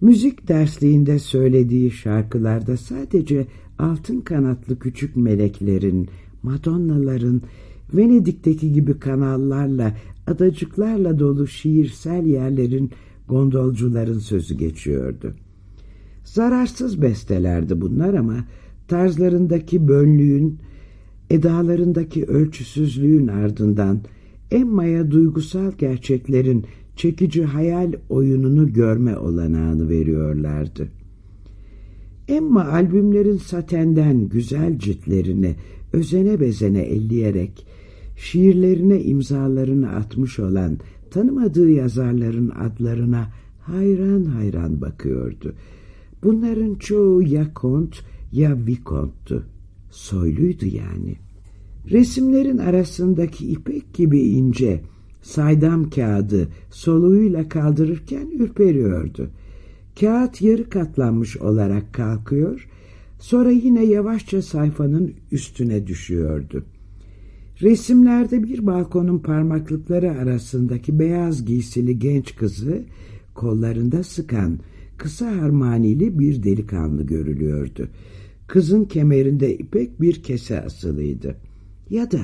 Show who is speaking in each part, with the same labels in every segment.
Speaker 1: Müzik dersliğinde söylediği şarkılarda sadece altın kanatlı küçük meleklerin, Madonnaların, Venedik'teki gibi kanallarla, adacıklarla dolu şiirsel yerlerin, gondolcuların sözü geçiyordu. Zararsız bestelerdi bunlar ama tarzlarındaki bönlüğün, edalarındaki ölçüsüzlüğün ardından Emma'ya duygusal gerçeklerin çekici hayal oyununu görme olanağını veriyorlardı. Emma albümlerin satenden güzel ciltlerini özene bezene elleyerek şiirlerine imzalarını atmış olan tanımadığı yazarların adlarına hayran hayran bakıyordu. Bunların çoğu ya kont ya vikonttu. Soyluydu yani. Resimlerin arasındaki ipek gibi ince, saydam kağıdı soluğuyla kaldırırken ürperiyordu. Kağıt yarı katlanmış olarak kalkıyor, sonra yine yavaşça sayfanın üstüne düşüyordu. Resimlerde bir balkonun parmaklıkları arasındaki beyaz giysili genç kızı kollarında sıkan kısa harmanili bir delikanlı görülüyordu. Kızın kemerinde ipek bir kese asılıydı. Ya da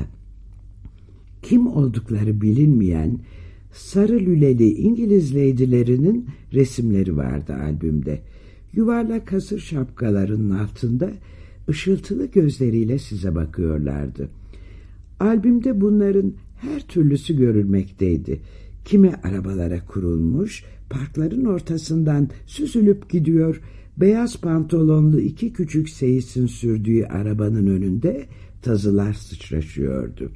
Speaker 1: kim oldukları bilinmeyen sarı lüleli İngiliz leydilerinin resimleri vardı albümde. Yuvarlak hasır şapkalarının altında ışıltılı gözleriyle size bakıyorlardı. Albümde bunların her türlüsü görülmekteydi. Kimi arabalara kurulmuş, parkların ortasından süzülüp gidiyor, beyaz pantolonlu iki küçük seyisin sürdüğü arabanın önünde tazılar sıçraşıyordu.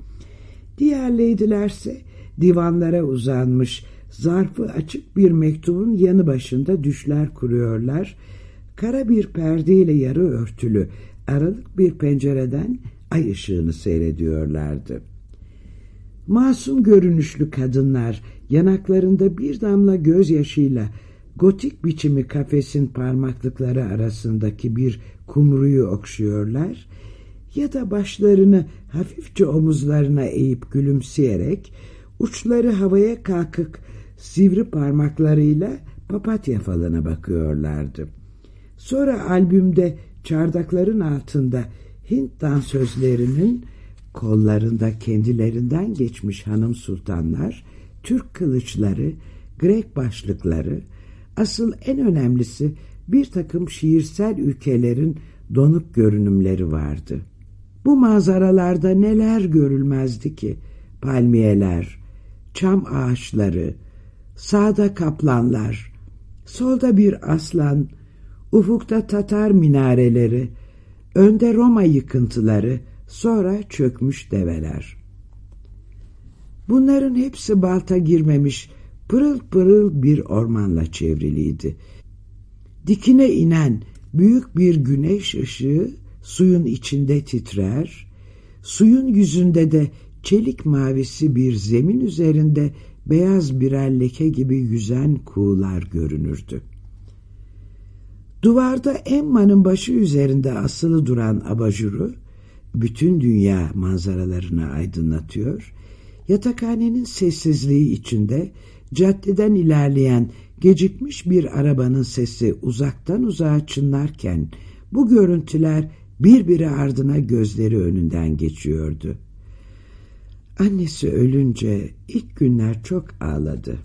Speaker 1: Diğer leydilerse divanlara uzanmış, zarfı açık bir mektubun yanı başında düşler kuruyorlar, kara bir perdeyle yarı örtülü aralık bir pencereden ay ışığını seyrediyorlardı. Masum görünüşlü kadınlar yanaklarında bir damla gözyaşıyla gotik biçimi kafesin parmaklıkları arasındaki bir kumruyu okşuyorlar ya da başlarını hafifçe omuzlarına eğip gülümseyerek uçları havaya kalkık sivri parmaklarıyla papatya falına bakıyorlardı. Sonra albümde çardakların altında Hint dansözlerinin kollarında kendilerinden geçmiş hanım sultanlar, Türk kılıçları, Grek başlıkları, asıl en önemlisi bir takım şiirsel ülkelerin donuk görünümleri vardı. Bu manzaralarda neler görülmezdi ki? Palmiyeler, çam ağaçları, sağda kaplanlar, solda bir aslan, ufukta Tatar minareleri, önde Roma yıkıntıları, sonra çökmüş develer. Bunların hepsi balta girmemiş, pırıl pırıl bir ormanla çevriliydi. Dikine inen büyük bir güneş ışığı suyun içinde titrer, suyun yüzünde de çelik mavisi bir zemin üzerinde beyaz birer leke gibi yüzen kuğular görünürdü. Duvarda Emma'nın başı üzerinde asılı duran abajuru, bütün dünya manzaralarını aydınlatıyor, yatakhanenin sessizliği içinde caddeden ilerleyen gecikmiş bir arabanın sesi uzaktan uzağa çınlarken bu görüntüler birbiri ardına gözleri önünden geçiyordu. Annesi ölünce ilk günler çok ağladı.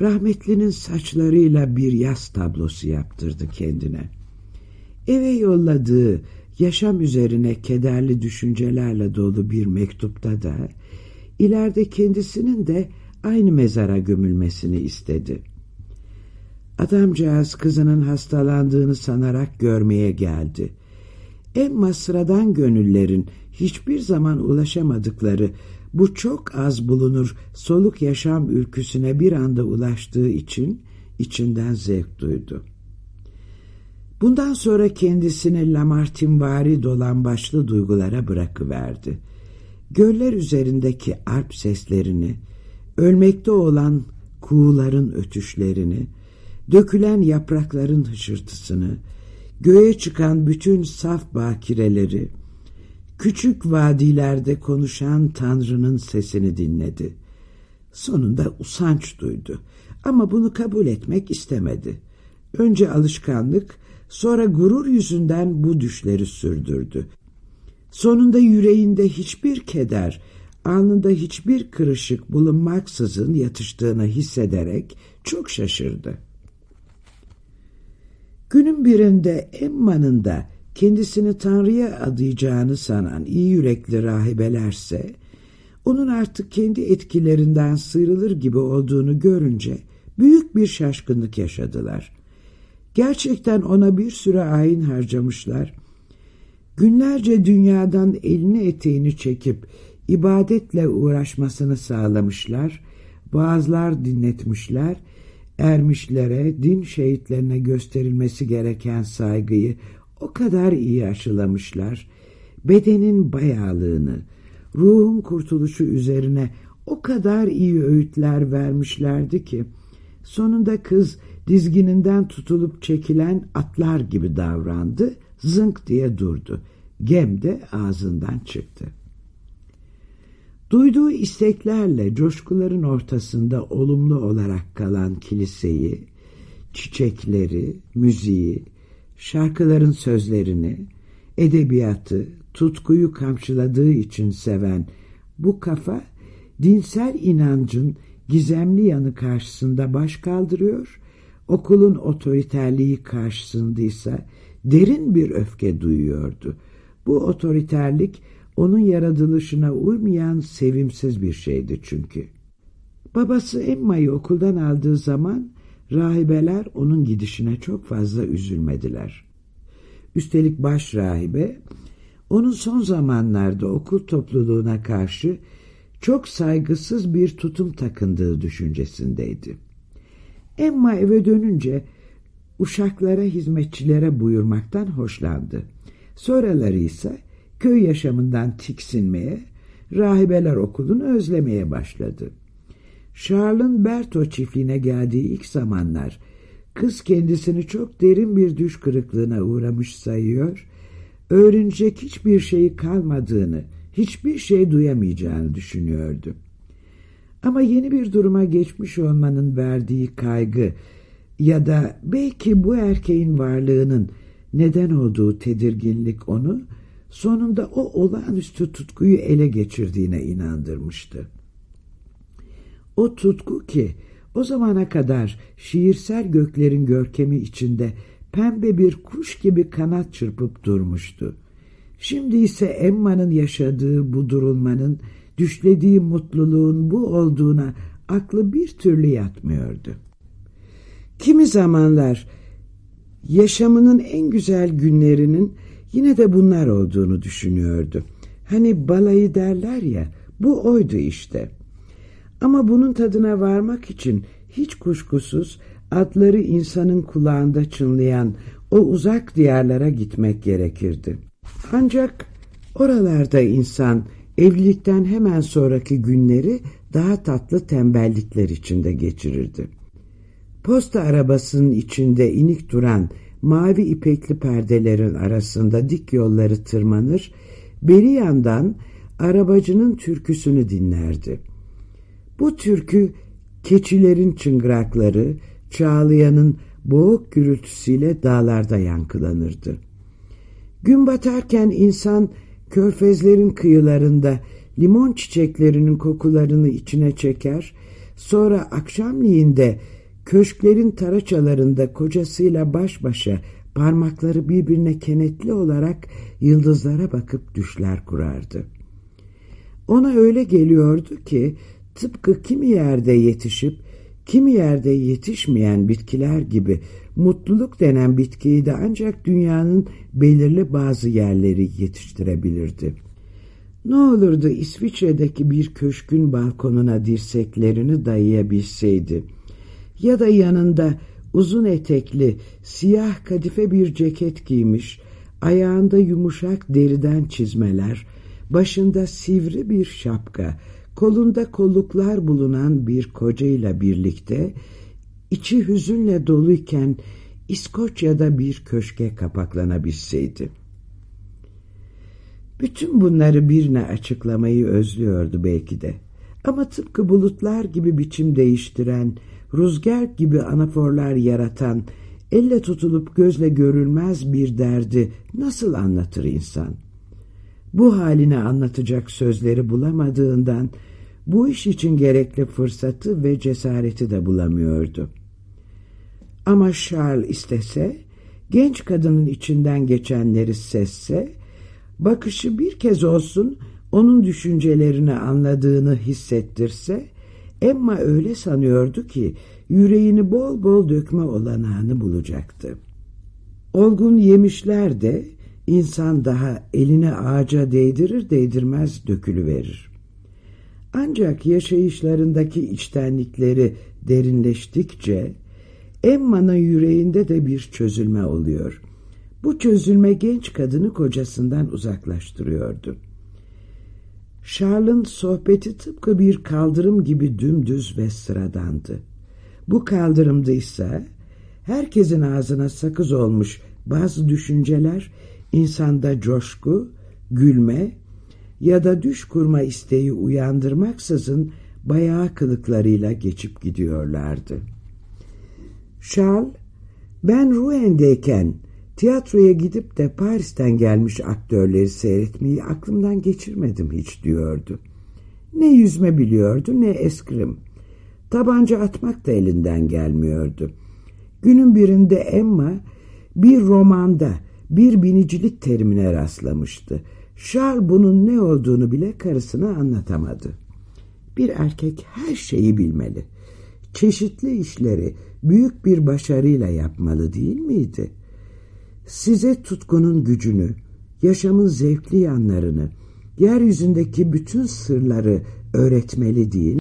Speaker 1: Rahmetlinin saçlarıyla bir yaz tablosu yaptırdı kendine. Eve yolladığı yaşam üzerine kederli düşüncelerle dolu bir mektupta da ileride kendisinin de aynı mezara gömülmesini istedi. Adamcağız kızının hastalandığını sanarak görmeye geldi. Emma sıradan gönüllerin hiçbir zaman ulaşamadıkları bu çok az bulunur soluk yaşam ülküsüne bir anda ulaştığı için içinden zevk duydu. Bundan sonra kendisini Lamartinvari dolan başlı duygulara bırakıverdi. Göller üzerindeki arp seslerini, ölmekte olan kuğuların ötüşlerini, dökülen yaprakların hışırtısını, göğe çıkan bütün saf bakireleri, küçük vadilerde konuşan Tanrı'nın sesini dinledi. Sonunda usanç duydu ama bunu kabul etmek istemedi. Önce alışkanlık, sonra gurur yüzünden bu düşleri sürdürdü. Sonunda yüreğinde hiçbir keder, alnında hiçbir kırışık bulunmaksızın yatıştığını hissederek çok şaşırdı. Günün birinde Emma'nın da kendisini Tanrı'ya adayacağını sanan iyi yürekli rahibelerse, onun artık kendi etkilerinden sıyrılır gibi olduğunu görünce büyük bir şaşkınlık yaşadılar. Gerçekten ona bir süre ayin harcamışlar. Günlerce dünyadan elini eteğini çekip ibadetle uğraşmasını sağlamışlar, vaazlar dinletmişler, ermişlere, din şehitlerine gösterilmesi gereken saygıyı o kadar iyi aşılamışlar, bedenin bayağılığını, ruhun kurtuluşu üzerine o kadar iyi öğütler vermişlerdi ki, sonunda kız dizgininden tutulup çekilen atlar gibi davrandı, zınk diye durdu. Gem de ağzından çıktı. Duyduğu isteklerle coşkuların ortasında olumlu olarak kalan kiliseyi, çiçekleri, müziği, şarkıların sözlerini, edebiyatı, tutkuyu kamçıladığı için seven bu kafa, dinsel inancın gizemli yanı karşısında baş kaldırıyor, okulun otoriterliği karşısında ise derin bir öfke duyuyordu. Bu otoriterlik, onun yaratılışına uymayan sevimsiz bir şeydi çünkü. Babası Emma'yı okuldan aldığı zaman rahibeler onun gidişine çok fazla üzülmediler. Üstelik baş rahibe onun son zamanlarda okul topluluğuna karşı çok saygısız bir tutum takındığı düşüncesindeydi. Emma eve dönünce uşaklara hizmetçilere buyurmaktan hoşlandı. Sonraları ise köy yaşamından tiksinmeye, rahibeler okulunu özlemeye başladı. Charles'ın Berto çiftliğine geldiği ilk zamanlar kız kendisini çok derin bir düş kırıklığına uğramış sayıyor, öğrenecek hiçbir şeyi kalmadığını, hiçbir şey duyamayacağını düşünüyordu. Ama yeni bir duruma geçmiş olmanın verdiği kaygı ya da belki bu erkeğin varlığının neden olduğu tedirginlik onu sonunda o olağanüstü tutkuyu ele geçirdiğine inandırmıştı. O tutku ki o zamana kadar şiirsel göklerin görkemi içinde pembe bir kuş gibi kanat çırpıp durmuştu. Şimdi ise Emma'nın yaşadığı bu durulmanın, düşlediği mutluluğun bu olduğuna aklı bir türlü yatmıyordu. Kimi zamanlar yaşamının en güzel günlerinin Yine de bunlar olduğunu düşünüyordu. Hani balayı derler ya, bu oydu işte. Ama bunun tadına varmak için hiç kuşkusuz adları insanın kulağında çınlayan o uzak diyarlara gitmek gerekirdi. Ancak oralarda insan evlilikten hemen sonraki günleri daha tatlı tembellikler içinde geçirirdi. Posta arabasının içinde inik duran mavi ipekli perdelerin arasında dik yolları tırmanır, beri yandan arabacının türküsünü dinlerdi. Bu türkü keçilerin çıngırakları, çağlayanın boğuk gürültüsüyle dağlarda yankılanırdı. Gün batarken insan körfezlerin kıyılarında limon çiçeklerinin kokularını içine çeker, sonra akşamliğinde Köşklerin taraçalarında kocasıyla baş başa parmakları birbirine kenetli olarak yıldızlara bakıp düşler kurardı. Ona öyle geliyordu ki tıpkı kimi yerde yetişip kimi yerde yetişmeyen bitkiler gibi mutluluk denen bitkiyi de ancak dünyanın belirli bazı yerleri yetiştirebilirdi. Ne olurdu İsviçre'deki bir köşkün balkonuna dirseklerini dayayabilseydi ya da yanında uzun etekli siyah kadife bir ceket giymiş, ayağında yumuşak deriden çizmeler, başında sivri bir şapka, kolunda kolluklar bulunan bir kocayla birlikte içi hüzünle doluyken İskoçya'da bir köşke kapaklanabilseydi. Bütün bunları birine açıklamayı özlüyordu belki de. Ama tıpkı bulutlar gibi biçim değiştiren, rüzgar gibi anaforlar yaratan, elle tutulup gözle görülmez bir derdi nasıl anlatır insan? Bu haline anlatacak sözleri bulamadığından bu iş için gerekli fırsatı ve cesareti de bulamıyordu. Ama Charles istese, genç kadının içinden geçenleri sesse, bakışı bir kez olsun onun düşüncelerini anladığını hissettirse, Emma öyle sanıyordu ki yüreğini bol bol dökme olanağını bulacaktı. Olgun yemişler de insan daha eline ağaca değdirir değdirmez dökülüverir. Ancak yaşayışlarındaki içtenlikleri derinleştikçe Emma'nın yüreğinde de bir çözülme oluyor. Bu çözülme genç kadını kocasından uzaklaştırıyordu. Charles'ın sohbeti tıpkı bir kaldırım gibi dümdüz ve sıradandı. Bu kaldırımda ise herkesin ağzına sakız olmuş bazı düşünceler insanda coşku, gülme ya da düş kurma isteği uyandırmaksızın bayağı kılıklarıyla geçip gidiyorlardı. Charles, ben Rouen'deyken tiyatroya gidip de Paris'ten gelmiş aktörleri seyretmeyi aklımdan geçirmedim hiç diyordu. Ne yüzme biliyordu ne eskrim. Tabanca atmak da elinden gelmiyordu. Günün birinde Emma bir romanda bir binicilik terimine rastlamıştı. Charles bunun ne olduğunu bile karısına anlatamadı. Bir erkek her şeyi bilmeli. Çeşitli işleri büyük bir başarıyla yapmalı değil miydi? Size tutkunun gücünü, yaşamın zevkli yanlarını, yeryüzündeki bütün sırları öğretmeli değil